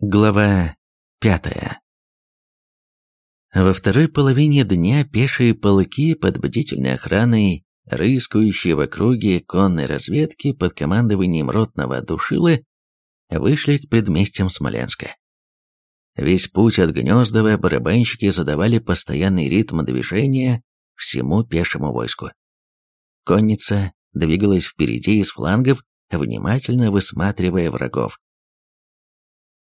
Глава пятая Во второй половине дня пешие полки под бдительной охраной, рыскающие в округе конной разведки под командованием ротного Душилы, вышли к предместьям Смоленска. Весь путь от Гнездова барабанщики задавали постоянный ритм движения всему пешему войску. Конница двигалась впереди из флангов, внимательно высматривая врагов.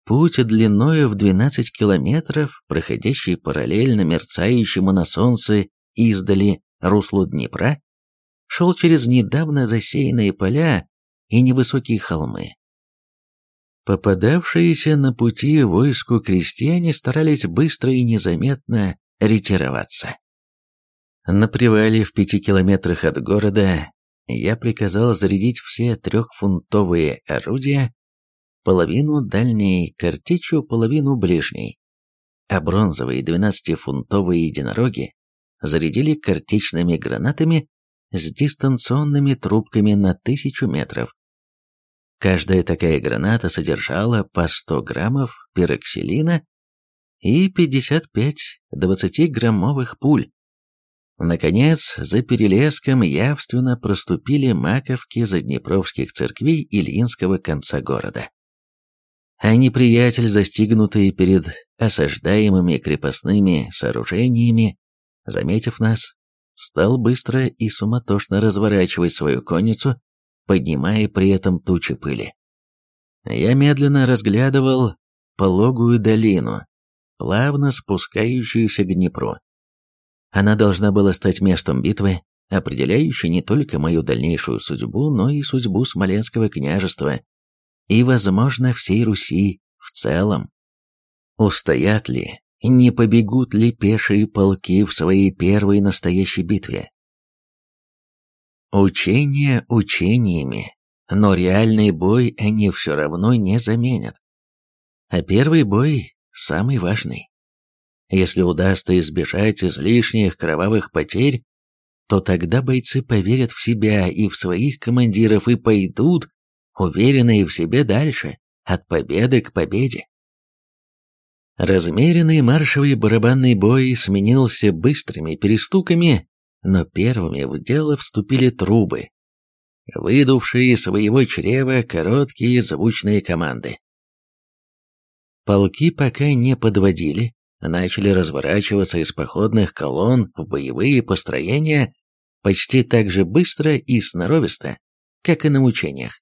Путь длиною в 12 километров, проходящий параллельно мерцающему на солнце издали руслу Днепра, шел через недавно засеянные поля и невысокие холмы. Попадавшиеся на пути войску крестьяне старались быстро и незаметно ретироваться. На привале в пяти километрах от города я приказал зарядить все трехфунтовые орудия половину дальней картечью, половину ближней, а бронзовые 12-фунтовые единороги зарядили картечными гранатами с дистанционными трубками на тысячу метров. Каждая такая граната содержала по 100 граммов пироксилина и 55 20-граммовых пуль. Наконец, за перелеском явственно проступили маковки заднепровских церквей Ильинского конца города а неприятель, застигнутый перед осаждаемыми крепостными сооружениями, заметив нас, стал быстро и суматошно разворачивать свою конницу, поднимая при этом тучи пыли. Я медленно разглядывал пологую долину, плавно спускающуюся к Днепру. Она должна была стать местом битвы, определяющей не только мою дальнейшую судьбу, но и судьбу Смоленского княжества, и, возможно, всей Руси в целом. Устоят ли, не побегут ли пешие полки в своей первой настоящей битве? Учения учениями, но реальный бой они все равно не заменят. А первый бой самый важный. Если удастся избежать излишних кровавых потерь, то тогда бойцы поверят в себя и в своих командиров и пойдут уверенные в себе дальше, от победы к победе. Размеренный маршевый барабанный бой сменился быстрыми перестуками, но первыми в дело вступили трубы, выдувшие из своего чрева короткие звучные команды. Полки пока не подводили, начали разворачиваться из походных колонн в боевые построения почти так же быстро и сноровисто, как и на учениях.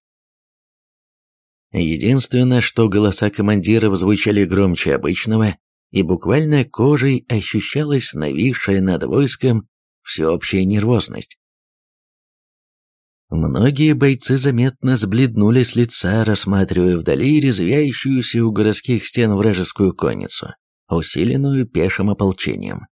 Единственное, что голоса командиров звучали громче обычного, и буквально кожей ощущалась нависшая над войском всеобщая нервозность. Многие бойцы заметно сбледнули с лица, рассматривая вдали резвящуюся у городских стен вражескую конницу, усиленную пешим ополчением.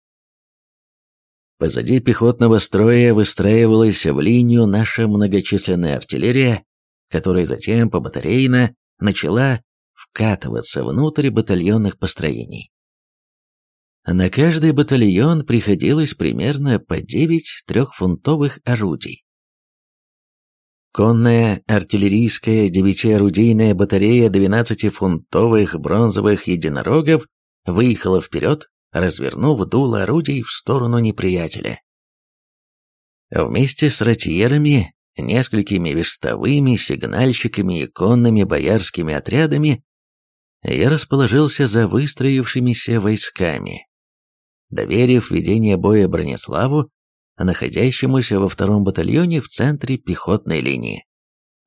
Позади пехотного строя выстраивалась в линию наша многочисленная артиллерия, которая затем по батарейно начала вкатываться внутрь батальонных построений. На каждый батальон приходилось примерно по 9 трехфунтовых орудий. Конная артиллерийская девятиорудийная батарея 12-фунтовых бронзовых единорогов выехала вперед, развернув дуло орудий в сторону неприятеля. Вместе с ротьерами несколькими вестовыми, сигнальщиками и конными боярскими отрядами, я расположился за выстроившимися войсками. Доверив ведение боя Брониславу, находящемуся во втором батальоне в центре пехотной линии.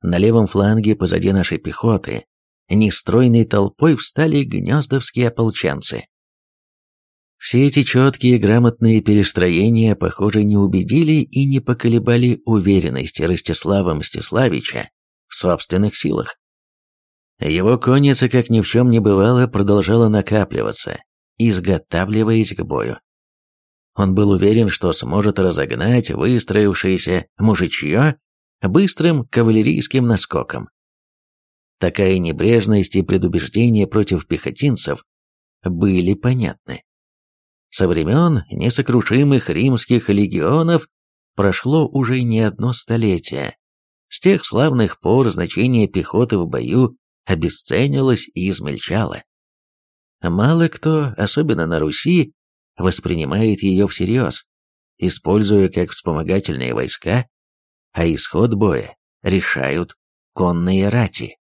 На левом фланге позади нашей пехоты нестройной толпой встали гнездовские ополченцы. Все эти четкие грамотные перестроения, похоже, не убедили и не поколебали уверенности Ростислава Мстиславича в собственных силах. Его конница, как ни в чем не бывало, продолжала накапливаться, изготавливаясь к бою. Он был уверен, что сможет разогнать выстроившееся мужичье быстрым кавалерийским наскоком. Такая небрежность и предубеждение против пехотинцев были понятны. Со времен несокрушимых римских легионов прошло уже не одно столетие. С тех славных пор значение пехоты в бою обесценилось и измельчало. Мало кто, особенно на Руси, воспринимает ее всерьез, используя как вспомогательные войска, а исход боя решают конные рати.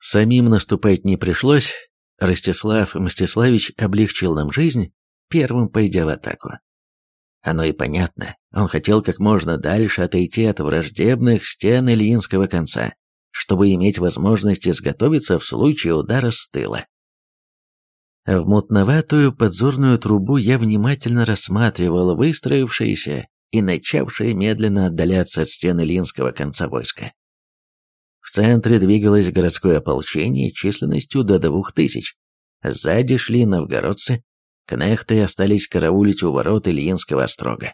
Самим наступать не пришлось, Ростислав Мстиславич облегчил нам жизнь, первым пойдя в атаку. Оно и понятно, он хотел как можно дальше отойти от враждебных стен Ильинского конца, чтобы иметь возможность изготовиться в случае удара с тыла. В мутноватую подзорную трубу я внимательно рассматривал выстроившееся и начавшее медленно отдаляться от стены Ильинского конца войска. В центре двигалось городское ополчение численностью до двух тысяч. Сзади шли новгородцы, кнехты остались караулить у ворот Ильинского острога.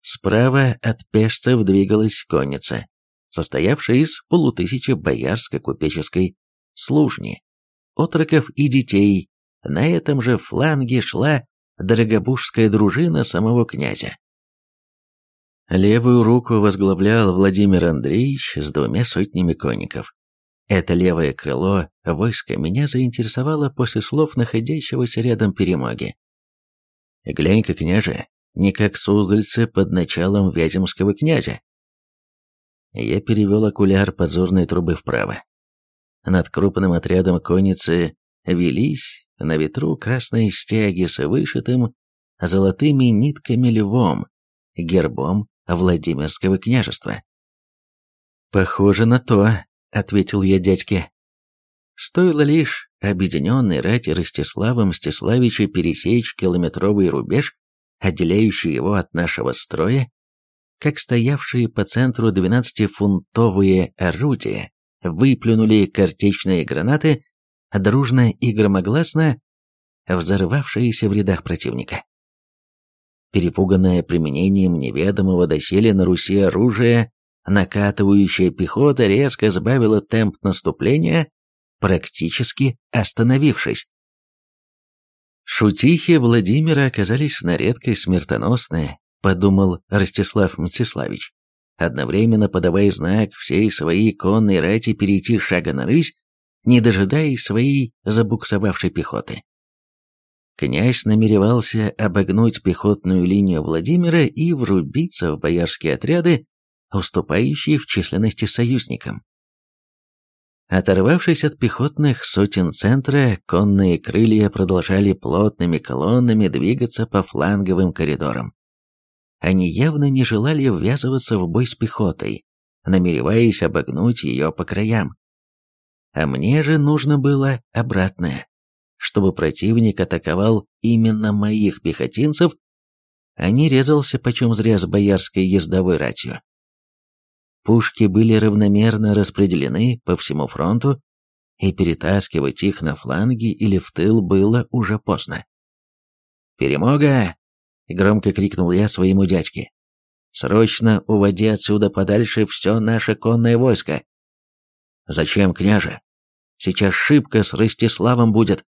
Справа от пешцев двигалась конница, состоявшая из полутысячи боярско-купеческой служни, отроков и детей. На этом же фланге шла дорогобужская дружина самого князя. Левую руку возглавлял Владимир Андреевич с двумя сотнями конников. Это левое крыло войска меня заинтересовало после слов находящегося рядом перемоги. «Глянь-ка, княже, не как суздальцы под началом Вяземского князя». Я перевел окуляр подзорной трубы вправо. Над крупным отрядом конницы велись на ветру красные стяги с вышитым золотыми нитками львом, гербом Владимирского княжества. «Похоже на то», — ответил я дядьке. Стоило лишь объединенной рати Ростислава Мстиславича пересечь километровый рубеж, отделяющий его от нашего строя, как стоявшие по центру двенадцатифунтовые орудия выплюнули картечные гранаты, дружно и громогласно взорвавшиеся в рядах противника. Перепуганная применением неведомого доселе на Руси оружия, накатывающая пехота резко сбавила темп наступления, практически остановившись. Шутихи Владимира оказались на редкость смертоносные, подумал Ростислав Мстиславич одновременно подавая знак всей своей конной рати перейти шага на рысь, не дожидаясь своей забуксовавшей пехоты. Князь намеревался обогнуть пехотную линию Владимира и врубиться в боярские отряды, уступающие в численности союзникам. Оторвавшись от пехотных сотен центра, конные крылья продолжали плотными колоннами двигаться по фланговым коридорам. Они явно не желали ввязываться в бой с пехотой, намереваясь обогнуть ее по краям. А мне же нужно было обратное, чтобы противник атаковал именно моих пехотинцев, а не резался почем зря с боярской ездовой ратью. Пушки были равномерно распределены по всему фронту, и перетаскивать их на фланги или в тыл было уже поздно. «Перемога! Громко крикнул я своему дядьке. «Срочно уводи отсюда подальше все наше конное войско!» «Зачем, княже? Сейчас шибко с Ростиславом будет!»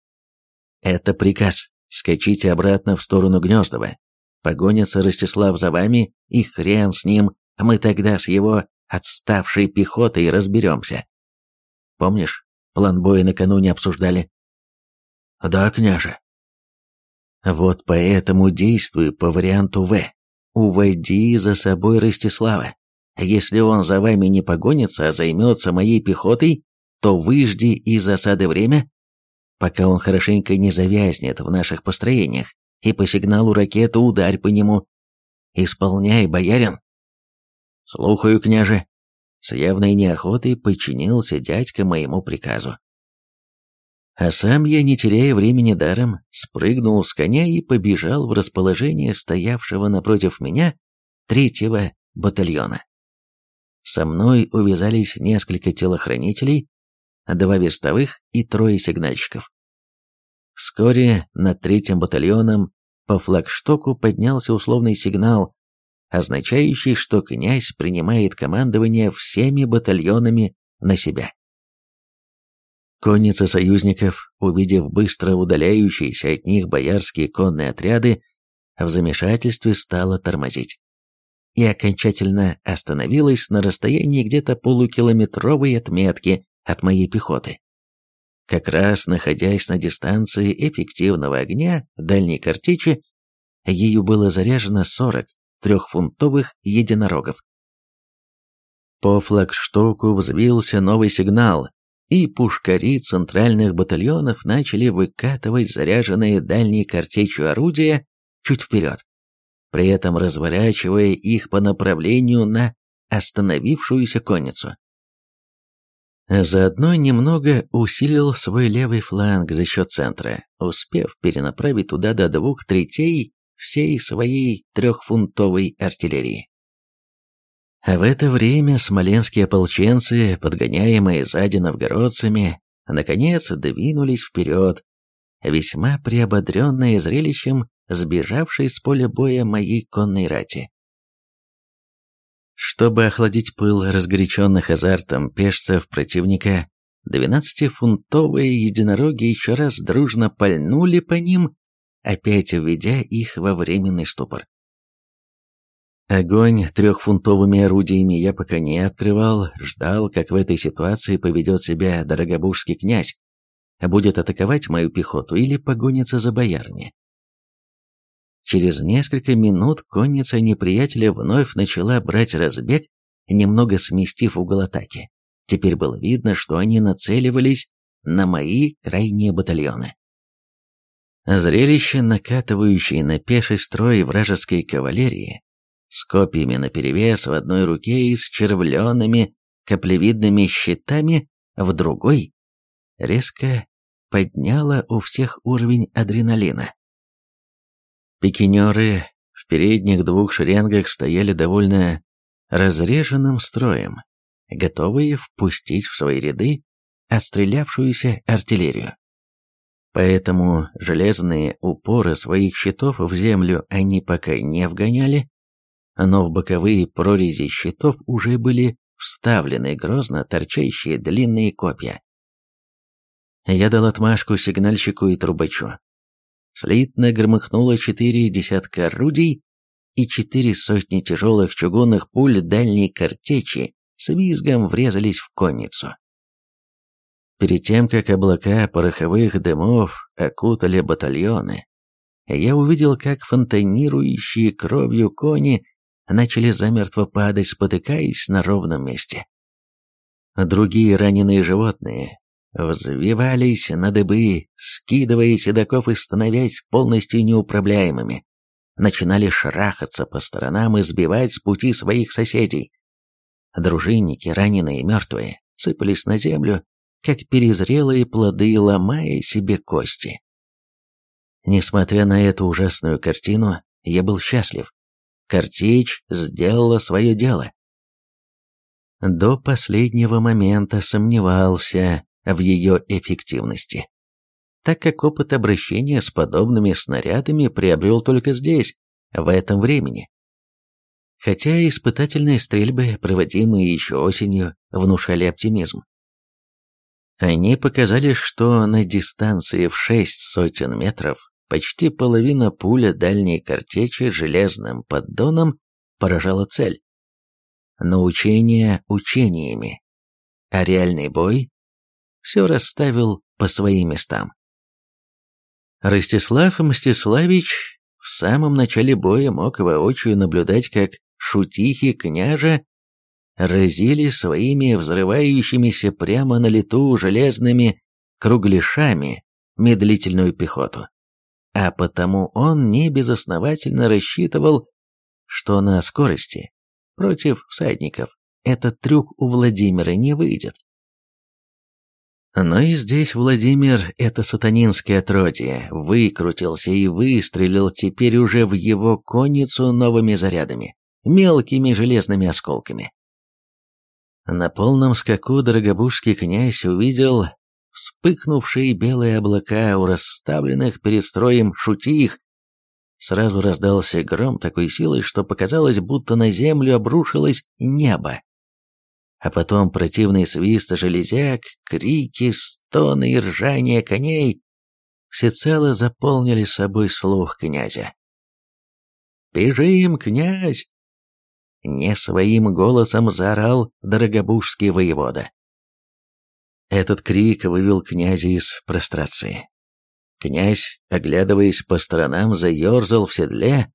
«Это приказ. Скачите обратно в сторону Гнездова. Погонится Ростислав за вами, и хрен с ним, мы тогда с его отставшей пехотой разберемся. Помнишь, план боя накануне обсуждали?» «Да, княже», вот поэтому действуй по варианту В. Уводи за собой Ростислава. Если он за вами не погонится, а займется моей пехотой, то выжди из засады время, пока он хорошенько не завязнет в наших построениях, и по сигналу ракеты ударь по нему. Исполняй, боярин. Слухаю, княже. С явной неохотой подчинился дядька моему приказу. А сам я, не теряя времени даром, спрыгнул с коня и побежал в расположение стоявшего напротив меня третьего батальона. Со мной увязались несколько телохранителей, два вестовых и трое сигнальщиков. Вскоре над третьим батальоном по флагштоку поднялся условный сигнал, означающий, что князь принимает командование всеми батальонами на себя. Конница союзников, увидев быстро удаляющиеся от них боярские конные отряды, в замешательстве стала тормозить. И окончательно остановилась на расстоянии где-то полукилометровой отметки от моей пехоты. Как раз находясь на дистанции эффективного огня дальней картечи, ею было заряжено 40 трехфунтовых единорогов. По флагштоку взвился новый сигнал, и пушкари центральных батальонов начали выкатывать заряженные дальней картечью орудия чуть вперед, при этом разворачивая их по направлению на остановившуюся конницу. Заодно немного усилил свой левый фланг за счет центра, успев перенаправить туда до двух третей всей своей трехфунтовой артиллерии. А в это время смоленские ополченцы, подгоняемые сзади новгородцами, наконец двинулись вперед, весьма приободренные зрелищем сбежавшей с поля боя моей конной рати. Чтобы охладить пыл разгоряченных азартом пешцев противника, двенадцатифунтовые единороги еще раз дружно пальнули по ним, опять введя их во временный ступор. Огонь трехфунтовыми орудиями я пока не открывал, ждал, как в этой ситуации поведет себя дорогобужский князь, будет атаковать мою пехоту или погонится за боярами. Через несколько минут конница неприятеля вновь начала брать разбег, немного сместив угол атаки. Теперь было видно, что они нацеливались на мои крайние батальоны. Зрелище, накатывающее на пеший строй вражеской кавалерии, с копьями наперевес в одной руке и с червленными каплевидными щитами в другой, резко подняло у всех уровень адреналина. Пикинеры в передних двух шеренгах стояли довольно разреженным строем, готовые впустить в свои ряды отстрелявшуюся артиллерию. Поэтому железные упоры своих щитов в землю они пока не вгоняли, но в боковые прорези щитов уже были вставлены грозно торчащие длинные копья. Я дал отмашку сигнальщику и трубачу. Слитно громыхнуло четыре десятка орудий, и четыре сотни тяжелых чугунных пуль дальней картечи с визгом врезались в конницу. Перед тем, как облака пороховых дымов окутали батальоны, я увидел, как фонтанирующие кровью кони начали замертво падать, спотыкаясь на ровном месте. Другие раненые животные, взвивались на дыбы, скидывая седаков и становясь полностью неуправляемыми. Начинали шарахаться по сторонам и сбивать с пути своих соседей. Дружинники, раненые и мертвые, сыпались на землю, как перезрелые плоды, ломая себе кости. Несмотря на эту ужасную картину, я был счастлив. Картечь сделала свое дело. До последнего момента сомневался, в ее эффективности, так как опыт обращения с подобными снарядами приобрел только здесь, в этом времени. Хотя испытательные стрельбы, проводимые еще осенью, внушали оптимизм. Они показали, что на дистанции в шесть сотен метров почти половина пуля дальней картечи железным поддоном поражала цель. Но учение учениями, а реальный бой все расставил по своим местам. Ростислав Мстиславич в самом начале боя мог воочию наблюдать, как шутихи княжа разили своими взрывающимися прямо на лету железными кругляшами медлительную пехоту. А потому он не безосновательно рассчитывал, что на скорости против всадников этот трюк у Владимира не выйдет. Но и здесь Владимир, это сатанинское отродье, выкрутился и выстрелил теперь уже в его конницу новыми зарядами, мелкими железными осколками. На полном скаку дорогобужский князь увидел вспыхнувшие белые облака у расставленных перед строем шутих. Сразу раздался гром такой силой, что показалось, будто на землю обрушилось небо а потом противный свист железяк, крики, стоны и ржание коней всецело заполнили собой слух князя. «Бежим, князь!» Не своим голосом заорал дорогобужский воевода. Этот крик вывел князя из прострации. Князь, оглядываясь по сторонам, заерзал в седле.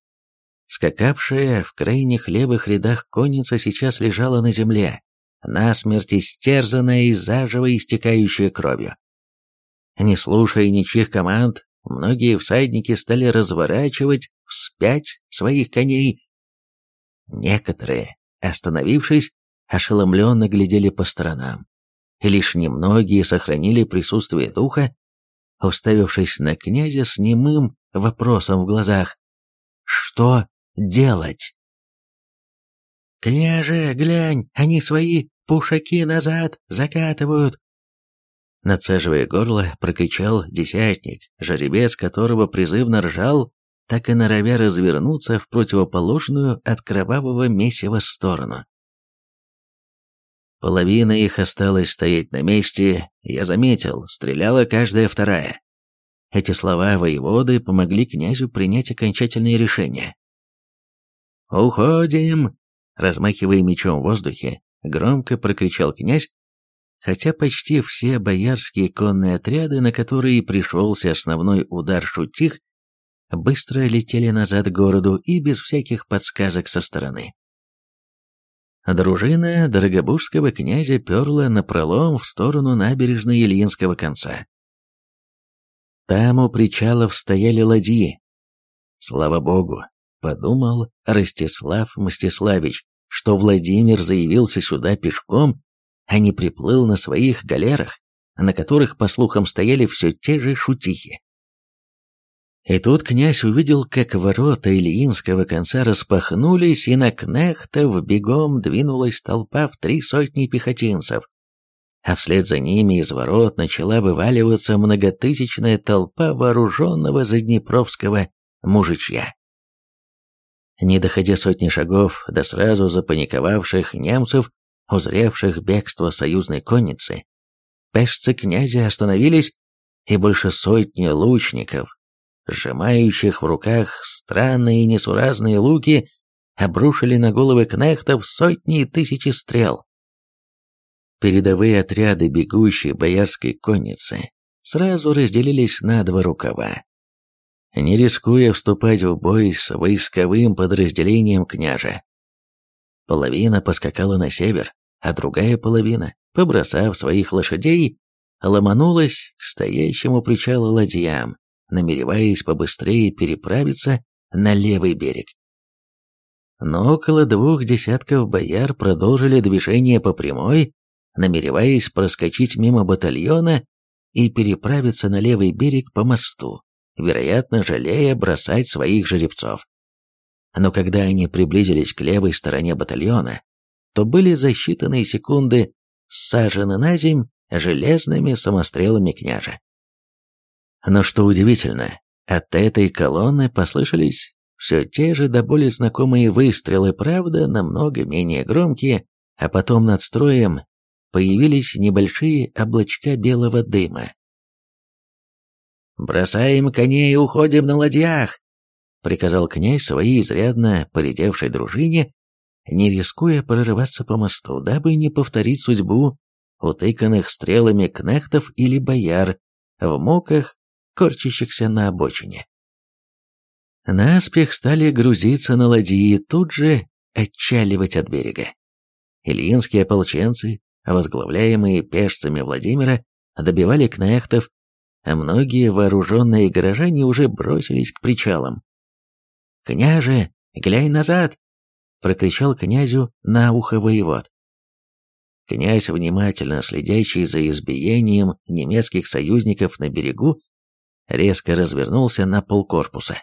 Скакавшая в крайних левых рядах конница сейчас лежала на земле, насмерть истерзанная и заживо истекающая кровью. Не слушая ничьих команд, многие всадники стали разворачивать вспять своих коней. Некоторые, остановившись, ошеломленно глядели по сторонам, и лишь немногие сохранили присутствие духа, уставившись на князя с немым вопросом в глазах. «Что делать?» «Княже, глянь, они свои пушаки назад закатывают!» Надсаживая горло, прокричал десятник, жеребец которого призывно ржал, так и норовя развернуться в противоположную от кровавого месива сторону. Половина их осталась стоять на месте, я заметил, стреляла каждая вторая. Эти слова воеводы помогли князю принять окончательное решение. «Уходим!» Размахивая мечом в воздухе, громко прокричал князь, хотя почти все боярские конные отряды, на которые пришелся основной удар шутих, быстро летели назад к городу и без всяких подсказок со стороны. Дружина Дорогобужского князя перла напролом в сторону набережной Ильинского конца. Там у причалов стояли ладьи. Слава богу, подумал Ростислав Мстиславич, что Владимир заявился сюда пешком, а не приплыл на своих галерах, на которых, по слухам, стояли все те же шутихи. И тут князь увидел, как ворота Ильинского конца распахнулись, и на кнехтов бегом двинулась толпа в три сотни пехотинцев. А вслед за ними из ворот начала вываливаться многотысячная толпа вооруженного заднепровского мужичья. Не доходя сотни шагов до сразу запаниковавших немцев, узревших бегство союзной конницы, пешцы князя остановились, и больше сотни лучников, сжимающих в руках странные несуразные луки, обрушили на головы кнехтов сотни и тысячи стрел. Передовые отряды бегущей боярской конницы сразу разделились на два рукава. Не рискуя вступать в бой с войсковым подразделением княжа. Половина поскакала на север, а другая половина, побросав своих лошадей, ломанулась к стоящему причалу ладьям, намереваясь побыстрее переправиться на левый берег. Но около двух десятков бояр продолжили движение по прямой, намереваясь проскочить мимо батальона и переправиться на левый берег по мосту, вероятно, жалея бросать своих жеребцов. Но когда они приблизились к левой стороне батальона, то были за секунды сажены на земь железными самострелами княжа. Но что удивительно, от этой колонны послышались все те же до боли знакомые выстрелы, правда, намного менее громкие, а потом над строем появились небольшие облачка белого дыма. «Бросаем коней и уходим на ладьях!» — приказал князь своей изрядно поредевшей дружине, не рискуя прорываться по мосту, дабы не повторить судьбу утыканных стрелами кнехтов или бояр в муках корчащихся на обочине. Наспех стали грузиться на ладьи и тут же отчаливать от берега. Ильинские ополченцы, возглавляемые пешцами Владимира, добивали кнехтов, а многие вооруженные горожане уже бросились к причалам. «Княже, глянь назад!» — прокричал князю на ухо воевод. Князь, внимательно следящий за избиением немецких союзников на берегу, резко развернулся на полкорпуса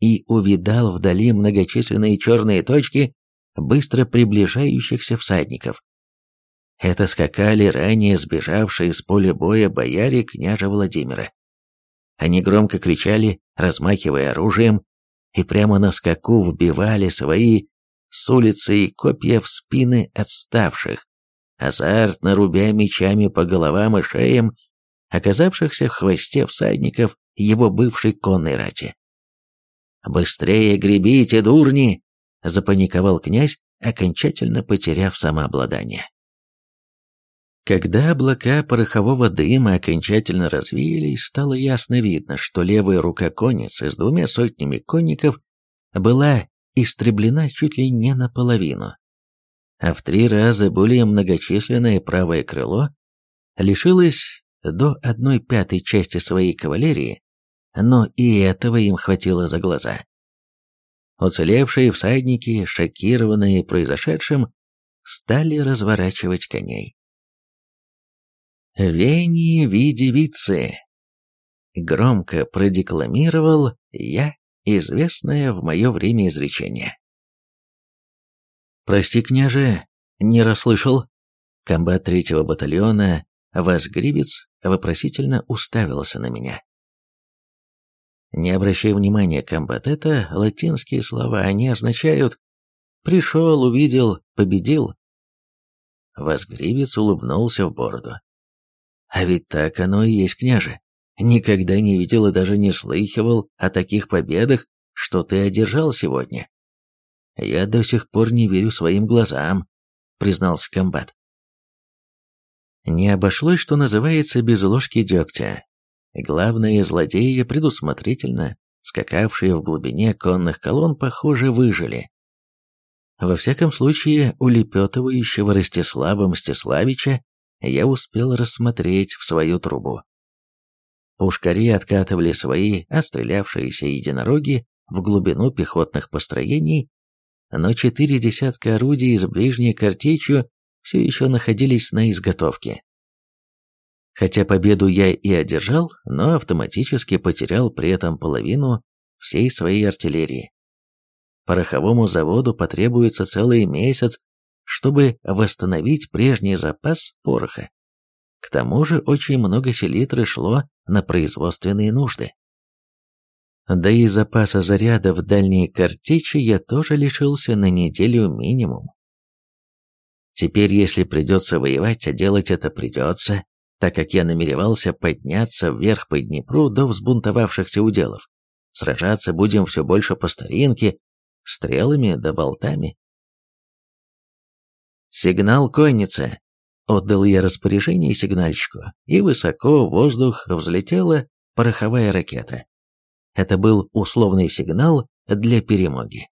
и увидал вдали многочисленные черные точки быстро приближающихся всадников. Это скакали ранее сбежавшие с поля боя бояре княжа Владимира. Они громко кричали, размахивая оружием, и прямо на скаку вбивали свои с улицы и копья в спины отставших, азартно рубя мечами по головам и шеям оказавшихся в хвосте всадников его бывшей конной рати. «Быстрее гребите, дурни!» — запаниковал князь, окончательно потеряв самообладание. Когда облака порохового дыма окончательно развеялись, стало ясно видно, что левая рука конницы с двумя сотнями конников была истреблена чуть ли не наполовину, а в три раза более многочисленное правое крыло лишилось до одной пятой части своей кавалерии, но и этого им хватило за глаза. Уцелевшие всадники, шокированные произошедшим, стали разворачивать коней. «Вени ви девицы!» Громко продекламировал я известное в мое время изречение. «Прости, княже, не расслышал». Комбат третьего батальона Возгрибец вопросительно уставился на меня. Не обращай внимания, комбат, это латинские слова, они означают «пришел, увидел, победил». Возгребец улыбнулся в бороду. А ведь так оно и есть, княже. Никогда не видел и даже не слыхивал о таких победах, что ты одержал сегодня. Я до сих пор не верю своим глазам, признался комбат. Не обошлось, что называется, без ложки дегтя. Главные злодеи, предусмотрительно скакавшие в глубине конных колонн, похоже, выжили. Во всяком случае, улепетывающего Ростислава Мстиславича я успел рассмотреть в свою трубу. Пушкари откатывали свои отстрелявшиеся единороги в глубину пехотных построений, но четыре десятка орудий с ближней картечью все еще находились на изготовке. Хотя победу я и одержал, но автоматически потерял при этом половину всей своей артиллерии. Пороховому заводу потребуется целый месяц, чтобы восстановить прежний запас пороха. К тому же очень много селитры шло на производственные нужды. Да и запаса заряда в дальней картечи я тоже лишился на неделю минимум. Теперь, если придется воевать, а делать это придется, так как я намеревался подняться вверх по Днепру до взбунтовавшихся уделов. Сражаться будем все больше по старинке, стрелами да болтами. «Сигнал конницы!» — отдал я распоряжение сигнальщику, и высоко в воздух взлетела пороховая ракета. Это был условный сигнал для перемоги.